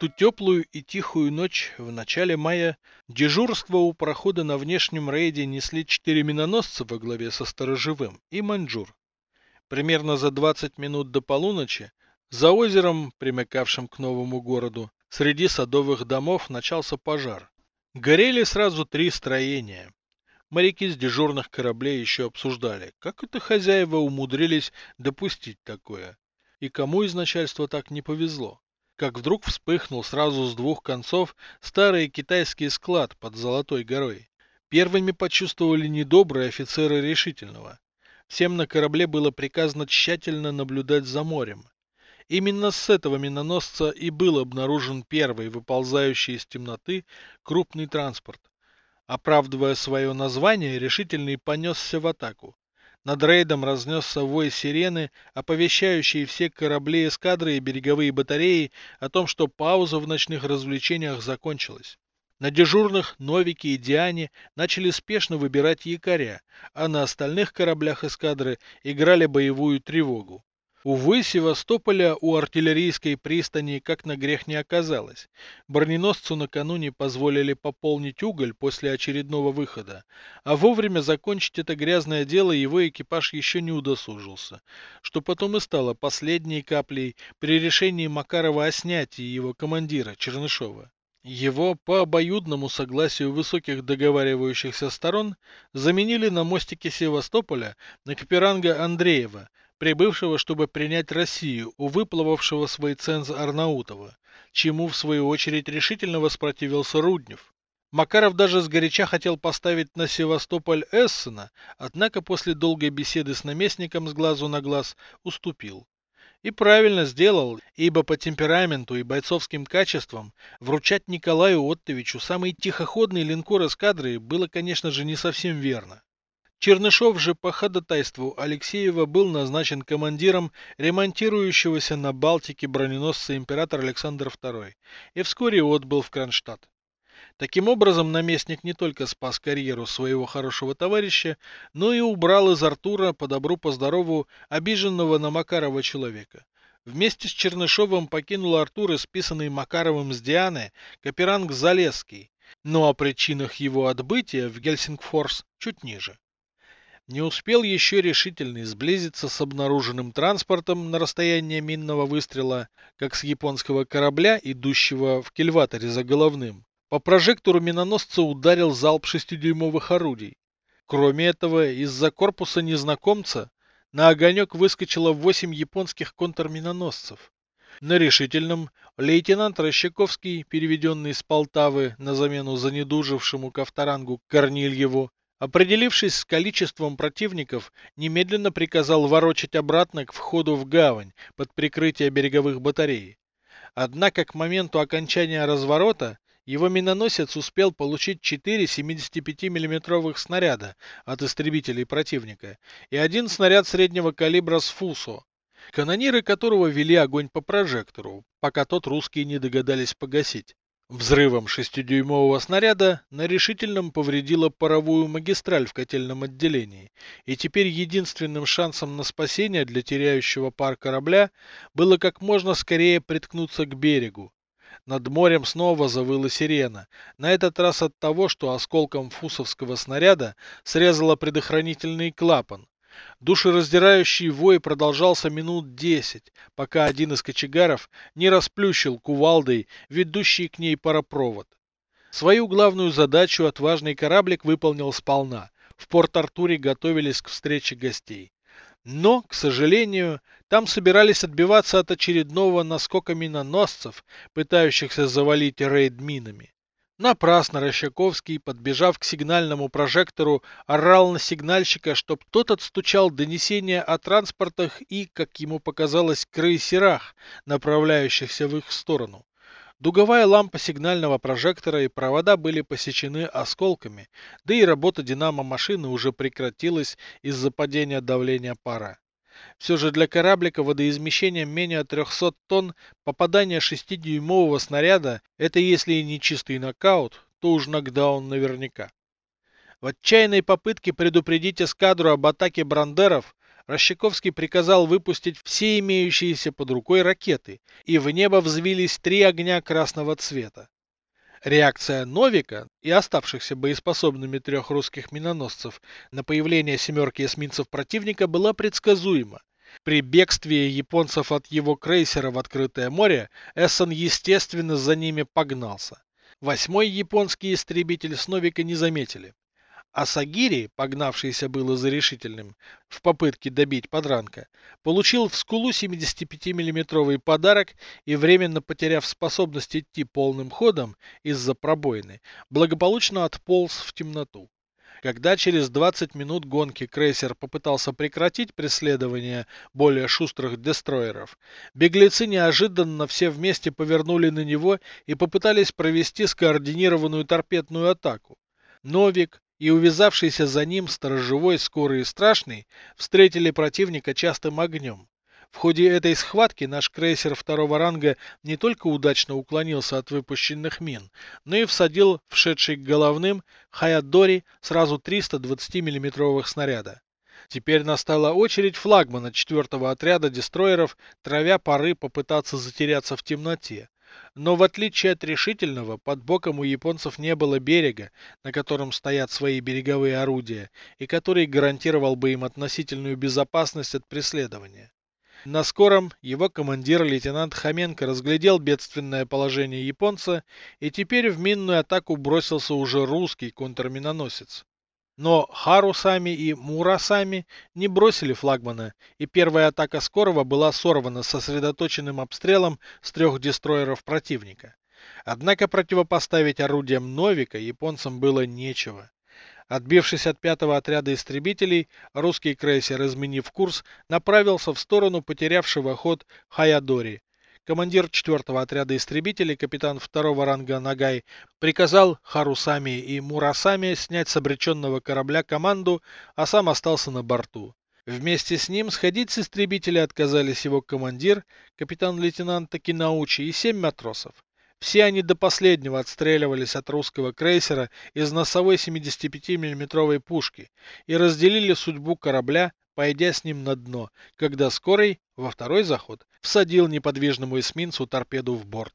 ту теплую и тихую ночь в начале мая дежурство у прохода на внешнем рейде несли четыре миноносца во главе со сторожевым и маньчжур. Примерно за 20 минут до полуночи за озером, примыкавшим к новому городу, среди садовых домов начался пожар. Горели сразу три строения. Моряки с дежурных кораблей еще обсуждали, как это хозяева умудрились допустить такое. И кому из начальства так не повезло как вдруг вспыхнул сразу с двух концов старый китайский склад под Золотой горой. Первыми почувствовали недобрые офицеры решительного. Всем на корабле было приказано тщательно наблюдать за морем. Именно с этого миноносца и был обнаружен первый выползающий из темноты крупный транспорт. Оправдывая свое название, решительный понесся в атаку. Над рейдом разнесся вой сирены, оповещающий все корабли эскадры и береговые батареи о том, что пауза в ночных развлечениях закончилась. На дежурных Новики и Диане начали спешно выбирать якоря, а на остальных кораблях эскадры играли боевую тревогу. Увы, Севастополя у артиллерийской пристани как на грех не оказалось. Броненосцу накануне позволили пополнить уголь после очередного выхода, а вовремя закончить это грязное дело его экипаж еще не удосужился, что потом и стало последней каплей при решении Макарова о снятии его командира Чернышова. Его по обоюдному согласию высоких договаривающихся сторон заменили на мостике Севастополя на Каперанга Андреева, прибывшего, чтобы принять Россию у выплывавшего с Войценза Арнаутова, чему в свою очередь решительно воспротивился Руднев. Макаров даже сгоряча хотел поставить на Севастополь Эссена, однако после долгой беседы с наместником с глазу на глаз уступил. И правильно сделал, ибо по темпераменту и бойцовским качествам вручать Николаю Оттовичу самый тихоходный линкор эскадры было, конечно же, не совсем верно. Чернышов же по ходатайству Алексеева был назначен командиром ремонтирующегося на Балтике броненосца император Александр II и вскоре отбыл в Кронштадт. Таким образом, наместник не только спас карьеру своего хорошего товарища, но и убрал из Артура по добру по здорову обиженного на Макарова человека. Вместе с Чернышовым покинул Артур исписанный Макаровым с Дианы Каперанг Залесский, но о причинах его отбытия в Гельсингфорс чуть ниже. Не успел еще решительный сблизиться с обнаруженным транспортом на расстояние минного выстрела, как с японского корабля, идущего в кильваторе за головным. По прожектору миноносца ударил залп шестидюймовых орудий. Кроме этого, из-за корпуса незнакомца на огонек выскочило восемь японских контрминоносцев. На решительном лейтенант Рощаковский, переведенный с Полтавы на замену занедужившему Ковторангу Корнильеву, Определившись с количеством противников, немедленно приказал ворочать обратно к входу в гавань под прикрытие береговых батарей. Однако к моменту окончания разворота его миноносец успел получить 4 75 миллиметровых снаряда от истребителей противника и один снаряд среднего калибра с Фусо, канониры которого вели огонь по прожектору, пока тот русские не догадались погасить. Взрывом шестидюймового снаряда на решительном повредило паровую магистраль в котельном отделении, и теперь единственным шансом на спасение для теряющего пар корабля было как можно скорее приткнуться к берегу. Над морем снова завыла сирена, на этот раз от того, что осколком фусовского снаряда срезала предохранительный клапан, Душераздирающий вой продолжался минут десять, пока один из кочегаров не расплющил кувалдой ведущий к ней паропровод. Свою главную задачу отважный кораблик выполнил сполна. В Порт-Артуре готовились к встрече гостей. Но, к сожалению, там собирались отбиваться от очередного наскока миноносцев, пытающихся завалить рейд минами. Напрасно Рощаковский, подбежав к сигнальному прожектору, орал на сигнальщика, чтоб тот отстучал донесения о транспортах и, как ему показалось, крейсерах, направляющихся в их сторону. Дуговая лампа сигнального прожектора и провода были посечены осколками, да и работа динамо-машины уже прекратилась из-за падения давления пара. Все же для кораблика водоизмещением менее 300 тонн попадание 6-дюймового снаряда – это если и не чистый нокаут, то уж нокдаун наверняка. В отчаянной попытке предупредить эскадру об атаке брандеров Рощаковский приказал выпустить все имеющиеся под рукой ракеты, и в небо взвились три огня красного цвета. Реакция Новика и оставшихся боеспособными трех русских миноносцев на появление семерки эсминцев противника была предсказуема. При бегстве японцев от его крейсера в открытое море Эссон естественно за ними погнался. Восьмой японский истребитель с Новика не заметили. А Сагири, погнавшийся было за решительным в попытке добить подранка, получил в скулу 75-миллиметровый подарок и, временно потеряв способность идти полным ходом из-за пробоины, благополучно отполз в темноту. Когда через 20 минут гонки крейсер попытался прекратить преследование более шустрых дестроеров, беглецы неожиданно все вместе повернули на него и попытались провести скоординированную торпедную атаку. Новик, и увязавшийся за ним сторожевой скорый и страшный встретили противника частым огнем. В ходе этой схватки наш крейсер второго ранга не только удачно уклонился от выпущенных мин, но и всадил вшедший к головным Хаядори сразу 320 миллиметровых снаряда. Теперь настала очередь флагмана четвертого отряда дестроеров, травя пары попытаться затеряться в темноте. Но в отличие от решительного, под боком у японцев не было берега, на котором стоят свои береговые орудия, и который гарантировал бы им относительную безопасность от преследования. На скором его командир лейтенант Хоменко разглядел бедственное положение японца, и теперь в минную атаку бросился уже русский контрминоносец. Но Харусами и Мурасами не бросили флагмана, и первая атака Скорого была сорвана сосредоточенным обстрелом с трех дестроеров противника. Однако противопоставить орудиям Новика японцам было нечего. Отбившись от пятого отряда истребителей, русский крейсер, изменив курс, направился в сторону потерявшего ход Хаядори, командир 4-го отряда истребителей, капитан второго ранга Нагай, приказал Харусами и Мурасами снять с обреченного корабля команду, а сам остался на борту. Вместе с ним сходить с истребителя отказались его командир, капитан-лейтенант Такинаучи и семь матросов. Все они до последнего отстреливались от русского крейсера из носовой 75 миллиметровой пушки и разделили судьбу корабля пойдя с ним на дно, когда скорый, во второй заход, всадил неподвижному эсминцу торпеду в борт.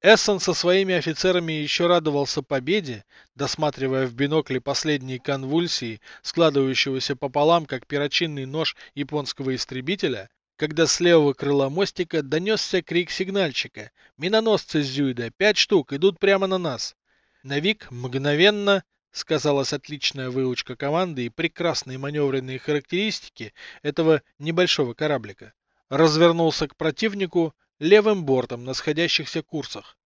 Эссон со своими офицерами еще радовался победе, досматривая в бинокле последние конвульсии, складывающегося пополам, как перочинный нож японского истребителя, когда с левого крыла мостика донесся крик сигнальщика. «Миноносцы Зюйда, пять штук, идут прямо на нас!» Навик мгновенно сказалась отличная выучка команды и прекрасные маневренные характеристики этого небольшого кораблика. Развернулся к противнику левым бортом на сходящихся курсах.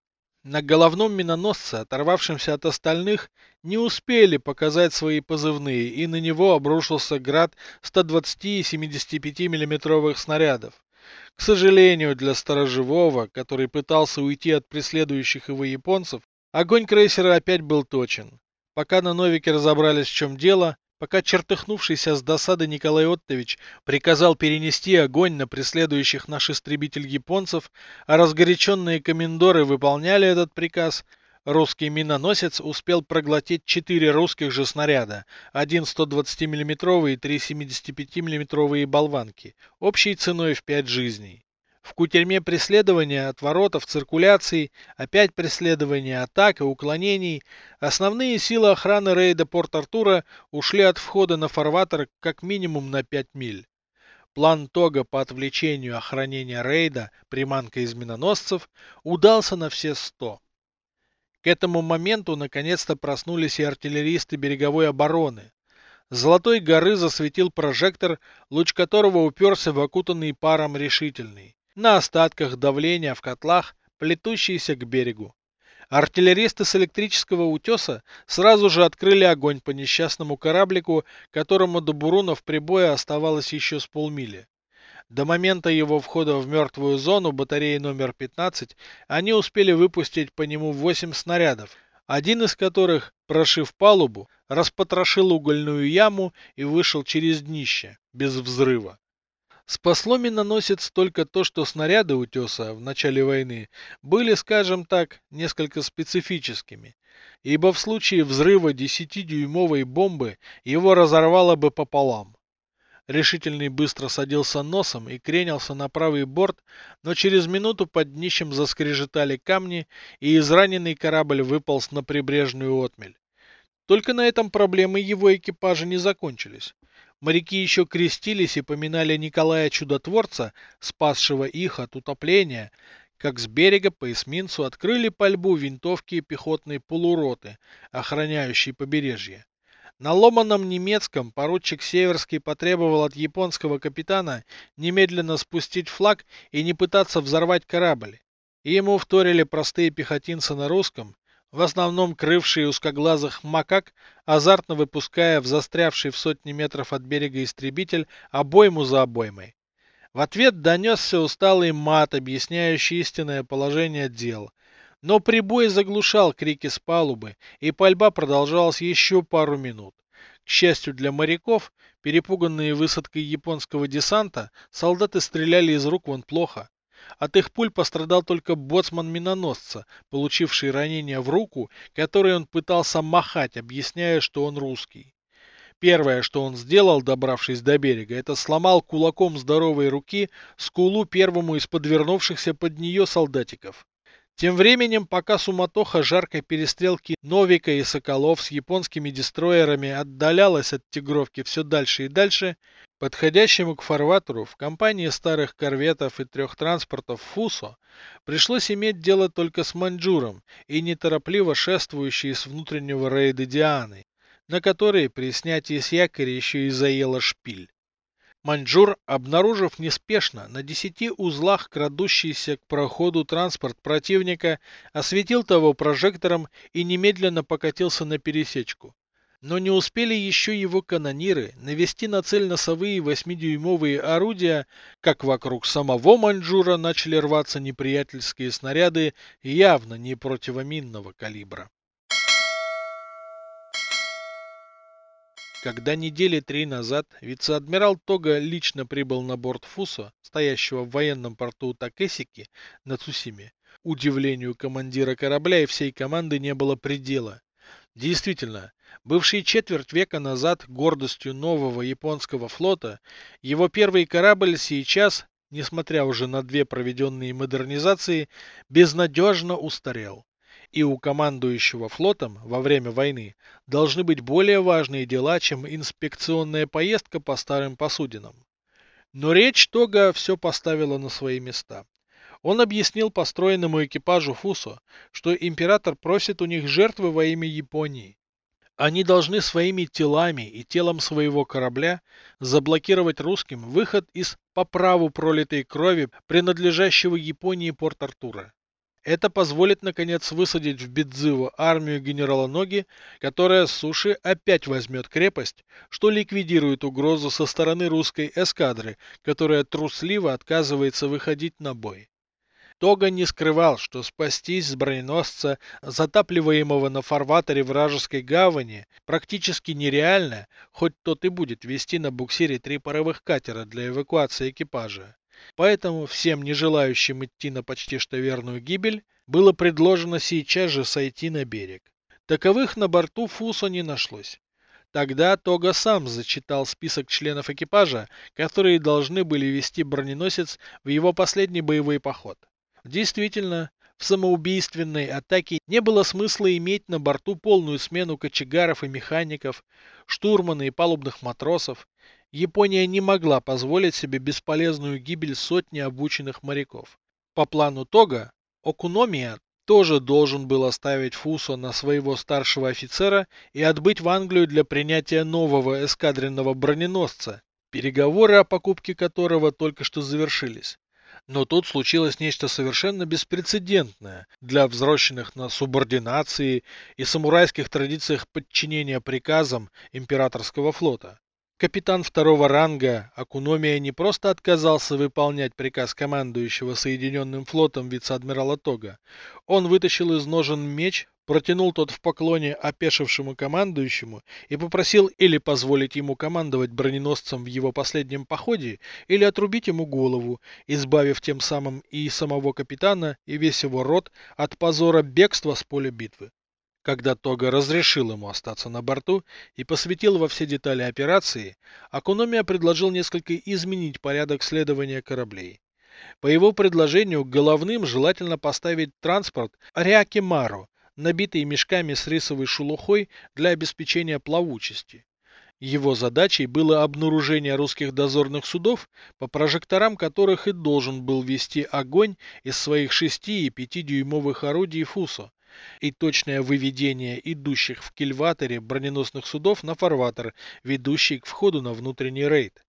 На головном миноносце, оторвавшемся от остальных, не успели показать свои позывные, и на него обрушился град 120 и 75 миллиметровых снарядов. К сожалению для сторожевого, который пытался уйти от преследующих его японцев, огонь крейсера опять был точен. Пока на Новике разобрались, в чем дело, пока чертыхнувшийся с досады Николай Оттович приказал перенести огонь на преследующих наш истребитель японцев, а разгоряченные комендоры выполняли этот приказ, русский миноносец успел проглотить четыре русских же снаряда, один 120 миллиметровый и три 75 миллиметровые болванки, общей ценой в пять жизней. В кутерьме преследования, отворотов, циркуляций, опять преследования, атак и уклонений, основные силы охраны рейда Порт-Артура ушли от входа на фарватер как минимум на 5 миль. План Тога по отвлечению охранения рейда приманкой из миноносцев удался на все 100. К этому моменту наконец-то проснулись и артиллеристы береговой обороны. Золотой горы засветил прожектор, луч которого уперся в окутанный паром решительный на остатках давления в котлах, плетущиеся к берегу. Артиллеристы с электрического утеса сразу же открыли огонь по несчастному кораблику, которому до бурунов прибоя оставалось еще с полмили. До момента его входа в мертвую зону батареи номер 15 они успели выпустить по нему 8 снарядов, один из которых, прошив палубу, распотрошил угольную яму и вышел через днище, без взрыва. Спасло миноносец только то, что снаряды утеса в начале войны были, скажем так, несколько специфическими, ибо в случае взрыва 10-дюймовой бомбы его разорвало бы пополам. Решительный быстро садился носом и кренился на правый борт, но через минуту под днищем заскрежетали камни, и израненный корабль выполз на прибрежную отмель. Только на этом проблемы его экипажа не закончились. Моряки еще крестились и поминали Николая Чудотворца, спасшего их от утопления, как с берега по эсминцу открыли пальбу винтовки пехотной полуроты, охраняющей побережье. На ломаном немецком поручик Северский потребовал от японского капитана немедленно спустить флаг и не пытаться взорвать корабль. И ему вторили простые пехотинцы на русском, в основном крывшие узкоглазых макак, азартно выпуская в застрявший в сотни метров от берега истребитель обойму за обоймой. В ответ донесся усталый мат, объясняющий истинное положение дел. Но прибой заглушал крики с палубы, и пальба продолжалась еще пару минут. К счастью для моряков, перепуганные высадкой японского десанта, солдаты стреляли из рук вон плохо. От их пуль пострадал только боцман миноносца, получивший ранение в руку, которой он пытался махать, объясняя, что он русский. Первое, что он сделал, добравшись до берега, это сломал кулаком здоровой руки скулу первому из подвернувшихся под нее солдатиков. Тем временем, пока суматоха жаркой перестрелки Новика и Соколов с японскими дестроерами отдалялась от Тигровки все дальше и дальше, подходящему к фарватеру в компании старых корветов и трех транспортов Фусо пришлось иметь дело только с Маньчжуром и неторопливо шествующей с внутреннего рейда Дианы, на которой при снятии с якоря еще и заела шпиль. Маньчжур, обнаружив неспешно на десяти узлах крадущийся к проходу транспорт противника, осветил того прожектором и немедленно покатился на пересечку. Но не успели еще его канониры навести на цель носовые восьмидюймовые орудия, как вокруг самого Маньчжура начали рваться неприятельские снаряды явно не противоминного калибра. Когда недели три назад вице-адмирал Тога лично прибыл на борт Фусо, стоящего в военном порту Такесики на Цусиме, удивлению командира корабля и всей команды не было предела. Действительно, бывший четверть века назад гордостью нового японского флота, его первый корабль сейчас, несмотря уже на две проведенные модернизации, безнадежно устарел и у командующего флотом во время войны должны быть более важные дела, чем инспекционная поездка по старым посудинам. Но речь Тога все поставила на свои места. Он объяснил построенному экипажу Фусо, что император просит у них жертвы во имя Японии. Они должны своими телами и телом своего корабля заблокировать русским выход из по праву пролитой крови принадлежащего Японии Порт-Артура. Это позволит, наконец, высадить в Бидзиво армию генерала Ноги, которая с суши опять возьмет крепость, что ликвидирует угрозу со стороны русской эскадры, которая трусливо отказывается выходить на бой. Тога не скрывал, что спастись с броненосца, затапливаемого на фарватере вражеской гавани, практически нереально, хоть тот и будет вести на буксире три паровых катера для эвакуации экипажа. Поэтому всем не желающим идти на почти что верную гибель, было предложено сейчас же сойти на берег. Таковых на борту Фусо не нашлось. Тогда Тога сам зачитал список членов экипажа, которые должны были вести броненосец в его последний боевой поход. Действительно, в самоубийственной атаке не было смысла иметь на борту полную смену кочегаров и механиков, штурмана и палубных матросов, Япония не могла позволить себе бесполезную гибель сотни обученных моряков. По плану Тога, Окуномия тоже должен был оставить Фусо на своего старшего офицера и отбыть в Англию для принятия нового эскадренного броненосца, переговоры о покупке которого только что завершились. Но тут случилось нечто совершенно беспрецедентное для взросленных на субординации и самурайских традициях подчинения приказам императорского флота. Капитан второго ранга Акуномия не просто отказался выполнять приказ командующего Соединенным флотом вице-адмирала Тога. Он вытащил из ножен меч, протянул тот в поклоне опешившему командующему и попросил или позволить ему командовать броненосцем в его последнем походе, или отрубить ему голову, избавив тем самым и самого капитана, и весь его род от позора бегства с поля битвы. Когда Тога разрешил ему остаться на борту и посвятил во все детали операции, Акуномия предложил несколько изменить порядок следования кораблей. По его предложению головным желательно поставить транспорт Ариаки Мару, набитый мешками с рисовой шелухой для обеспечения плавучести. Его задачей было обнаружение русских дозорных судов, по прожекторам которых и должен был вести огонь из своих 6 и 5-дюймовых орудий Фусо, и точное выведение идущих в кильваторе броненосных судов на фарватер, ведущий к входу на внутренний рейд.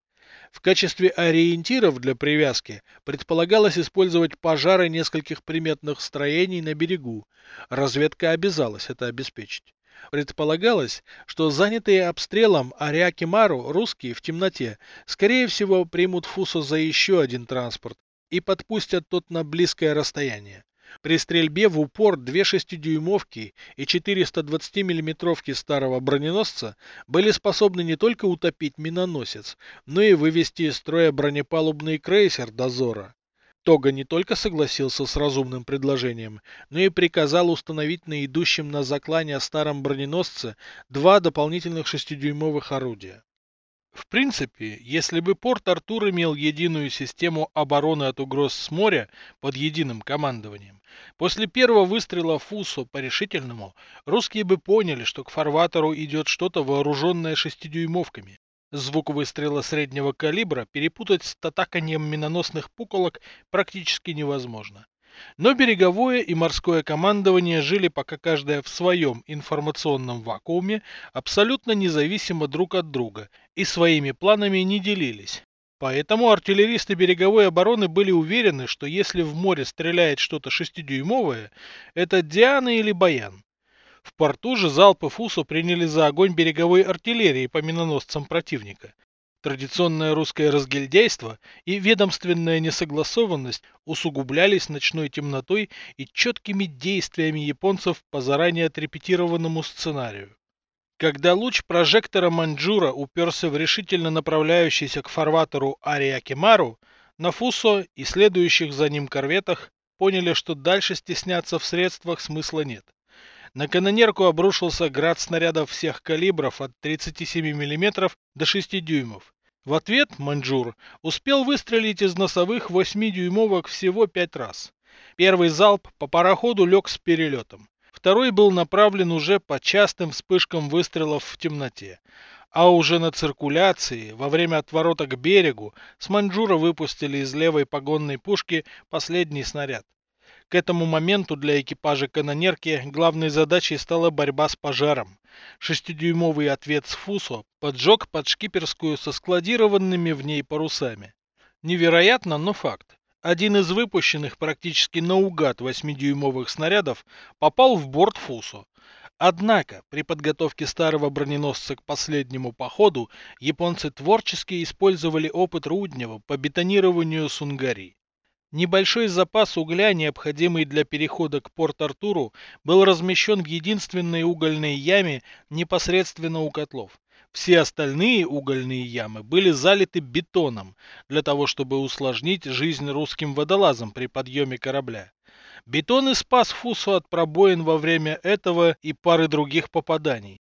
В качестве ориентиров для привязки предполагалось использовать пожары нескольких приметных строений на берегу. Разведка обязалась это обеспечить. Предполагалось, что занятые обстрелом Ариакимару русские в темноте, скорее всего, примут Фусо за еще один транспорт и подпустят тот на близкое расстояние. При стрельбе в упор две шестидюймовки и 420 миллиметровки старого броненосца были способны не только утопить миноносец, но и вывести из строя бронепалубный крейсер дозора. Тога не только согласился с разумным предложением, но и приказал установить на идущем на заклане старом броненосце два дополнительных шестидюймовых орудия. В принципе, если бы порт Артур имел единую систему обороны от угроз с моря под единым командованием, после первого выстрела Фусо по решительному, русские бы поняли, что к фарватеру идет что-то вооруженное шестидюймовками. Звук выстрела среднего калибра перепутать с татаканием миноносных пуколок практически невозможно. Но береговое и морское командование жили пока каждое в своем информационном вакууме, абсолютно независимо друг от друга, и своими планами не делились. Поэтому артиллеристы береговой обороны были уверены, что если в море стреляет что-то шестидюймовое, это Диана или Баян. В порту же залпы Фусо приняли за огонь береговой артиллерии по миноносцам противника. Традиционное русское разгильдяйство и ведомственная несогласованность усугублялись ночной темнотой и четкими действиями японцев по заранее отрепетированному сценарию. Когда луч прожектора Манджура уперся в решительно направляющийся к фарватеру Ариакимару, на Фусо и следующих за ним корветах поняли, что дальше стесняться в средствах смысла нет. На канонерку обрушился град снарядов всех калибров от 37 мм до 6 дюймов. В ответ Маньчжур успел выстрелить из носовых 8-дюймовок всего пять раз. Первый залп по пароходу лег с перелетом. Второй был направлен уже по частым вспышкам выстрелов в темноте. А уже на циркуляции, во время отворота к берегу, с Маньчжура выпустили из левой погонной пушки последний снаряд. К этому моменту для экипажа канонерки главной задачей стала борьба с пожаром. Шестидюймовый ответ с Фусо поджег под шкиперскую со складированными в ней парусами. Невероятно, но факт. Один из выпущенных практически наугад 8-дюймовых снарядов попал в борт Фусо. Однако, при подготовке старого броненосца к последнему походу, японцы творчески использовали опыт Руднева по бетонированию Сунгари. Небольшой запас угля, необходимый для перехода к Порт-Артуру, был размещен в единственной угольной яме непосредственно у котлов. Все остальные угольные ямы были залиты бетоном, для того чтобы усложнить жизнь русским водолазам при подъеме корабля. Бетон и спас Фусу от пробоин во время этого и пары других попаданий.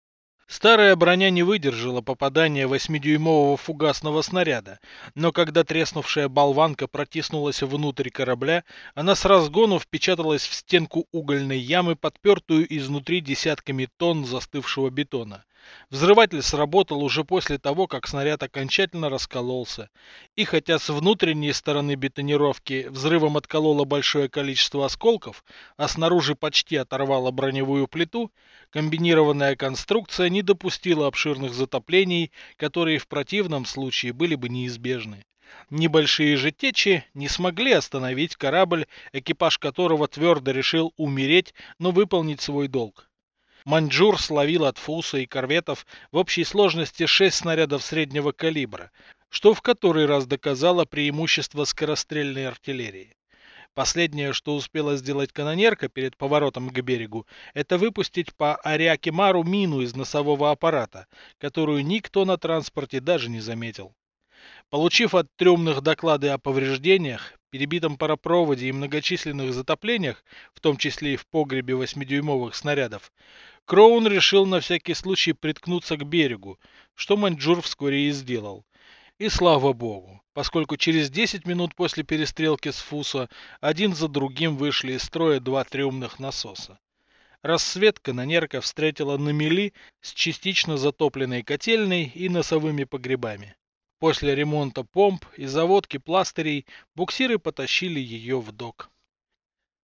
Старая броня не выдержала попадания восьмидюймового фугасного снаряда, но когда треснувшая болванка протиснулась внутрь корабля, она с разгону впечаталась в стенку угольной ямы, подпертую изнутри десятками тонн застывшего бетона. Взрыватель сработал уже после того, как снаряд окончательно раскололся. И хотя с внутренней стороны бетонировки взрывом откололо большое количество осколков, а снаружи почти оторвало броневую плиту, комбинированная конструкция не допустила обширных затоплений, которые в противном случае были бы неизбежны. Небольшие же течи не смогли остановить корабль, экипаж которого твердо решил умереть, но выполнить свой долг. Маньчжур словил от Фуса и корветов в общей сложности 6 снарядов среднего калибра, что в который раз доказало преимущество скорострельной артиллерии. Последнее, что успела сделать канонерка перед поворотом к берегу, это выпустить по Ариакимару мину из носового аппарата, которую никто на транспорте даже не заметил. Получив от трюмных доклады о повреждениях, перебитом паропроводе и многочисленных затоплениях, в том числе и в погребе 8-дюймовых снарядов, Кроун решил на всякий случай приткнуться к берегу, что Маньчжур вскоре и сделал. И слава богу, поскольку через 10 минут после перестрелки с Фусо один за другим вышли из строя два трюмных насоса. Рассветка на Нерка встретила на мели с частично затопленной котельной и носовыми погребами. После ремонта помп и заводки пластырей буксиры потащили ее в док.